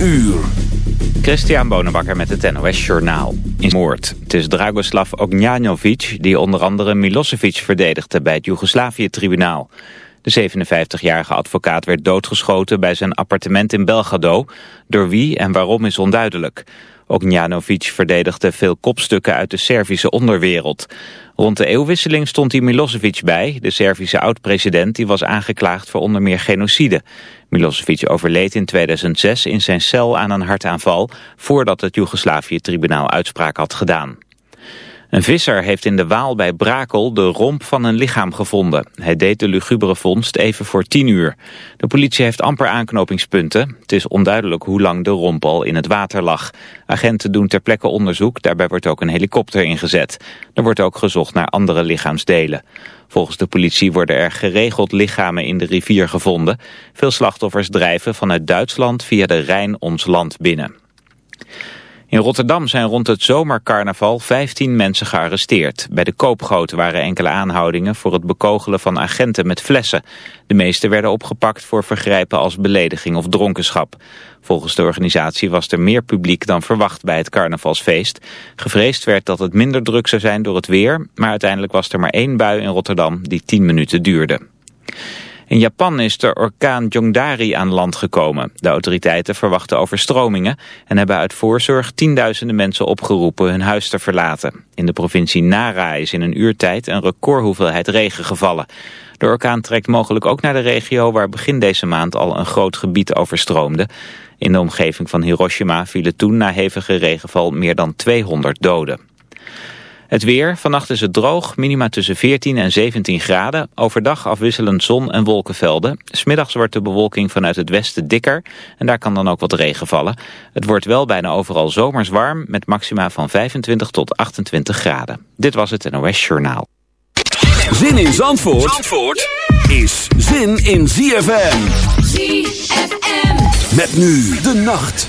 uur. Christian Bonenbakker met het NOS Journaal. In moord. Het is Dragoslav Ognjanovic die onder andere Milosevic verdedigde bij het Joegoslavië-tribunaal. De 57-jarige advocaat werd doodgeschoten bij zijn appartement in Belgrado. Door wie en waarom is onduidelijk. Ognjanovic verdedigde veel kopstukken uit de Servische onderwereld. Rond de eeuwwisseling stond hij Milosevic bij, de Servische oud-president die was aangeklaagd voor onder meer genocide. Milosevic overleed in 2006 in zijn cel aan een hartaanval voordat het Joegoslavië-tribunaal uitspraak had gedaan. Een visser heeft in de Waal bij Brakel de romp van een lichaam gevonden. Hij deed de lugubere vondst even voor tien uur. De politie heeft amper aanknopingspunten. Het is onduidelijk hoe lang de romp al in het water lag. Agenten doen ter plekke onderzoek, daarbij wordt ook een helikopter ingezet. Er wordt ook gezocht naar andere lichaamsdelen. Volgens de politie worden er geregeld lichamen in de rivier gevonden. Veel slachtoffers drijven vanuit Duitsland via de Rijn ons land binnen. In Rotterdam zijn rond het zomercarnaval 15 mensen gearresteerd. Bij de koopgoot waren enkele aanhoudingen voor het bekogelen van agenten met flessen. De meeste werden opgepakt voor vergrijpen als belediging of dronkenschap. Volgens de organisatie was er meer publiek dan verwacht bij het carnavalsfeest. Gevreesd werd dat het minder druk zou zijn door het weer, maar uiteindelijk was er maar één bui in Rotterdam die 10 minuten duurde. In Japan is de orkaan Jongdari aan land gekomen. De autoriteiten verwachten overstromingen en hebben uit voorzorg tienduizenden mensen opgeroepen hun huis te verlaten. In de provincie Nara is in een uurtijd een recordhoeveelheid regen gevallen. De orkaan trekt mogelijk ook naar de regio waar begin deze maand al een groot gebied overstroomde. In de omgeving van Hiroshima vielen toen na hevige regenval meer dan 200 doden. Het weer, vannacht is het droog, minima tussen 14 en 17 graden. Overdag afwisselend zon en wolkenvelden. Smiddags wordt de bewolking vanuit het westen dikker en daar kan dan ook wat regen vallen. Het wordt wel bijna overal zomers warm met maxima van 25 tot 28 graden. Dit was het NOS Journaal. Zin in Zandvoort, Zandvoort is zin in ZFM. ZFM. Met nu de nacht.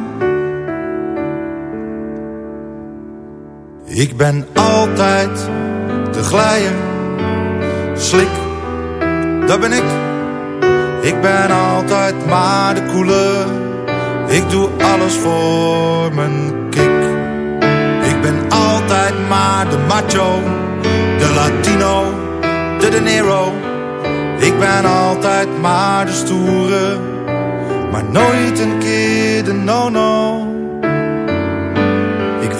Ik ben altijd de glijer, slik, dat ben ik. Ik ben altijd maar de koele, ik doe alles voor mijn kick. Ik ben altijd maar de macho, de latino, de de nero. Ik ben altijd maar de stoere, maar nooit een keer de no-no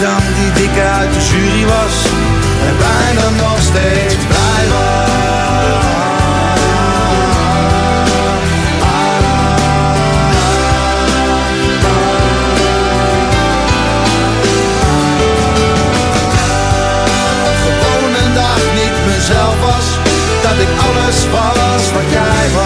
Dan die dikke uit de jury was. En bijna nog steeds blij was. dat ik alles was wat jij was.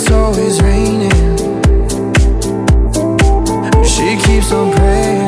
it's always raining. She keeps on praying.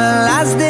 summer lasted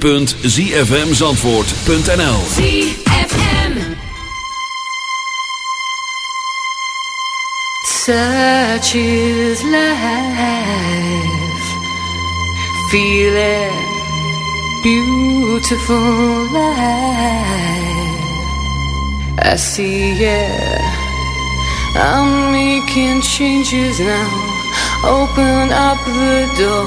www.zfmzandvoort.nl ZFM. Such is life. Feel beautiful life. I see it. I'm making changes now. Open up the door,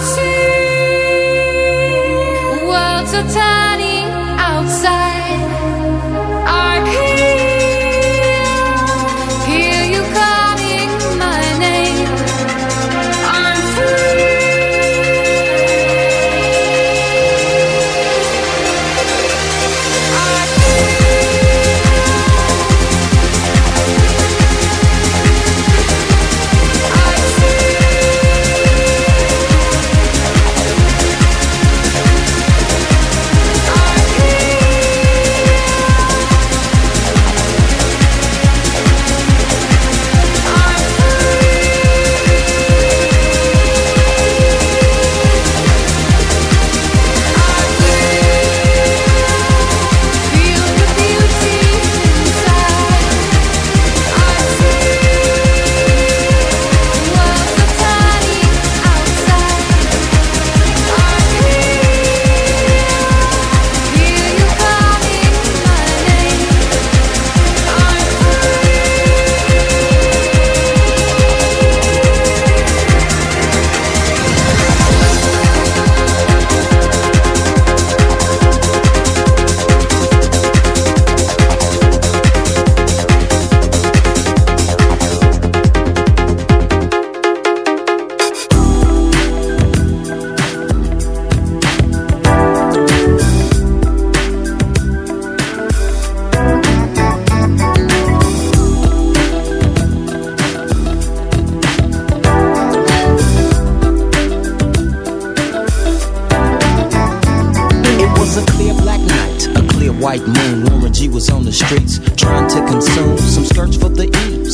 See worlds are turning outside. To consume some skirts for the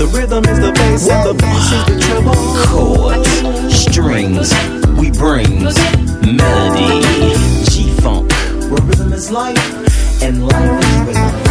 The rhythm is the bass and the bass is the treble. Chords, strings, we bring melody. G-Funk, where rhythm is life and life is rhythm.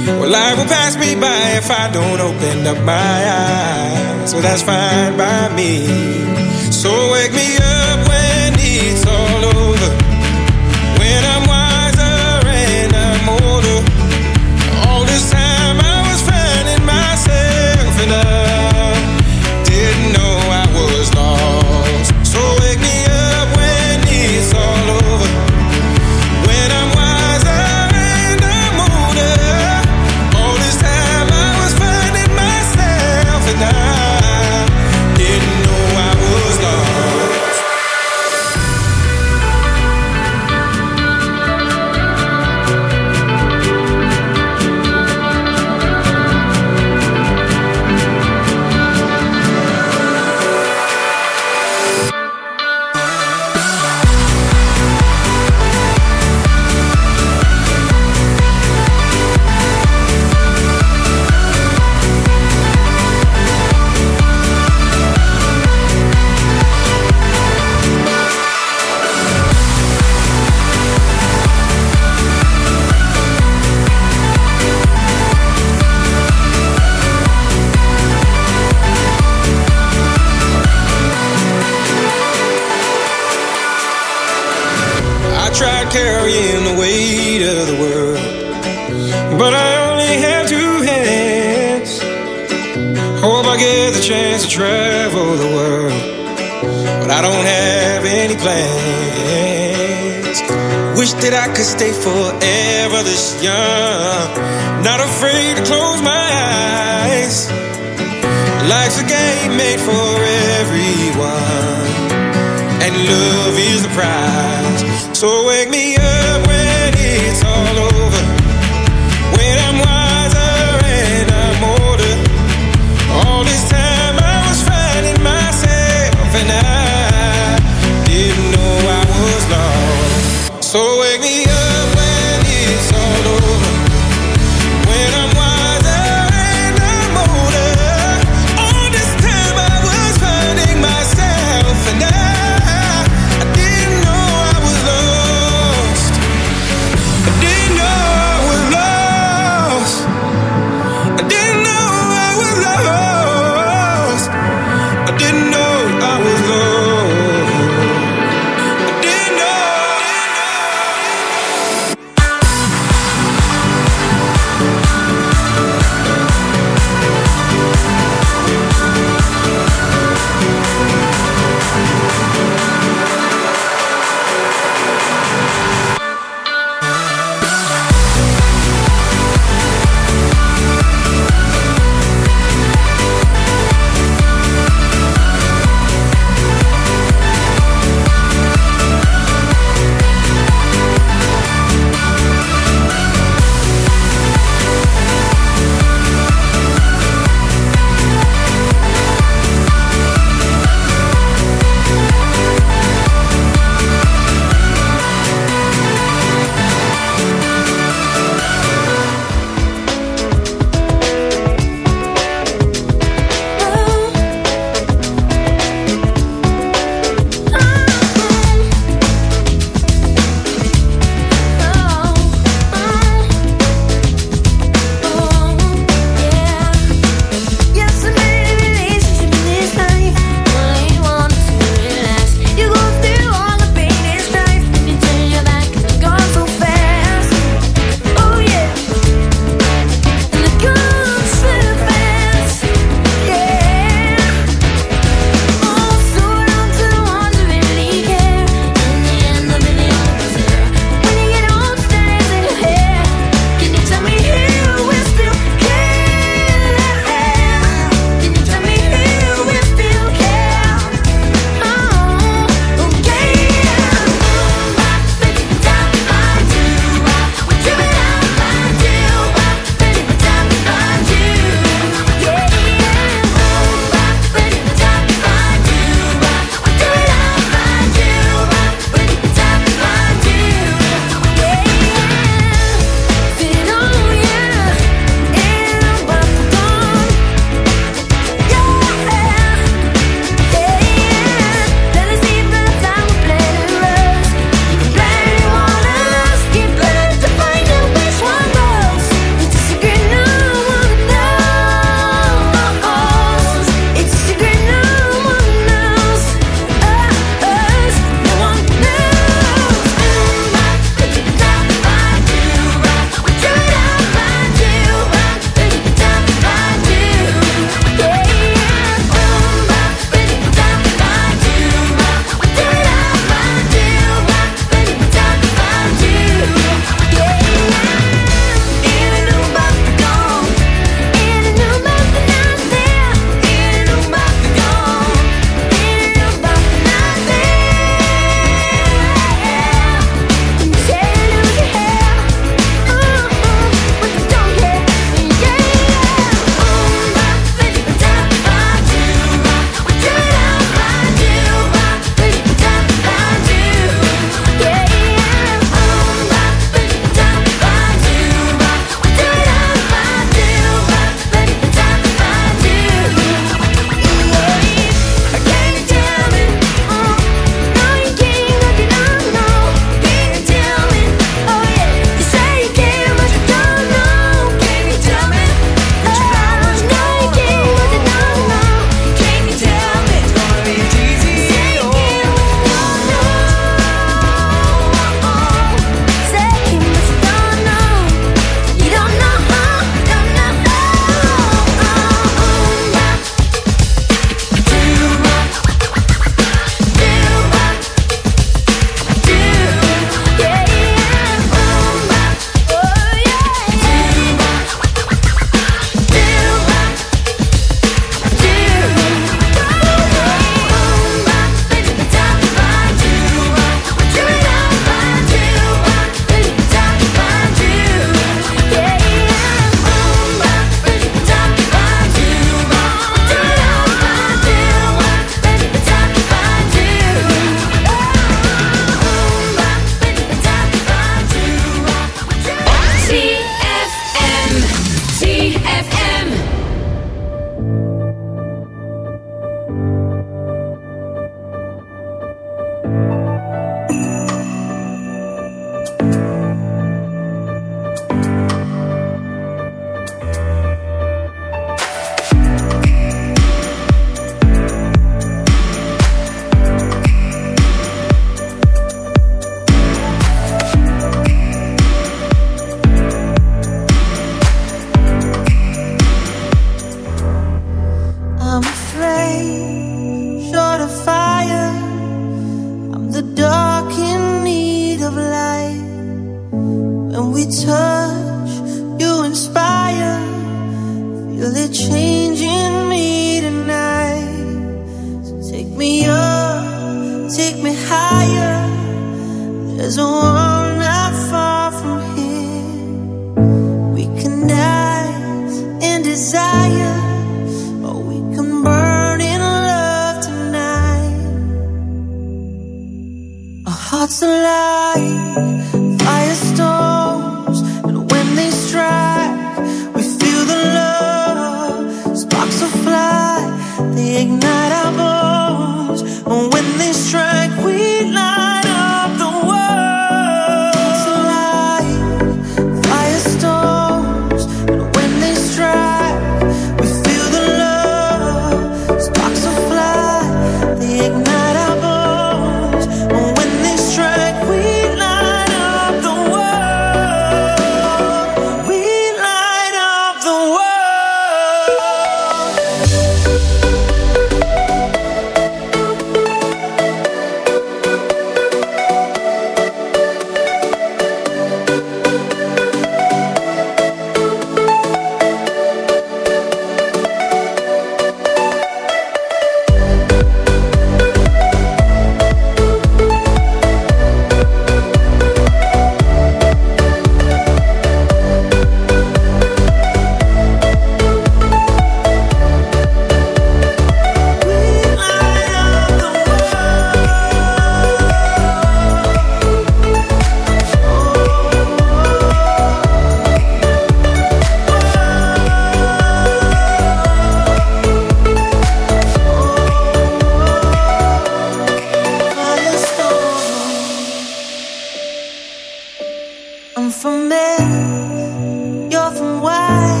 From there, you're from why?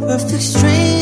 Perfect strangers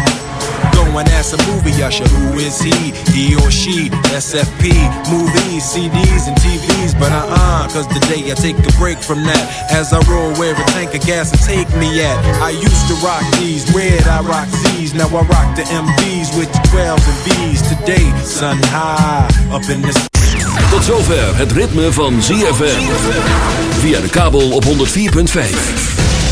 go and a movie usher who is he, he or she, SFP, movies, CDs, and TVs. But uh uh, cause today I take a break from that as I roll where a tank of gas will take me at. I used to rock these, red, I rock these. Now I rock the MVs with the 12s and V's. Today, sun high up in the Tot zover het ritme van ZFM. Via de kabel op 104.5.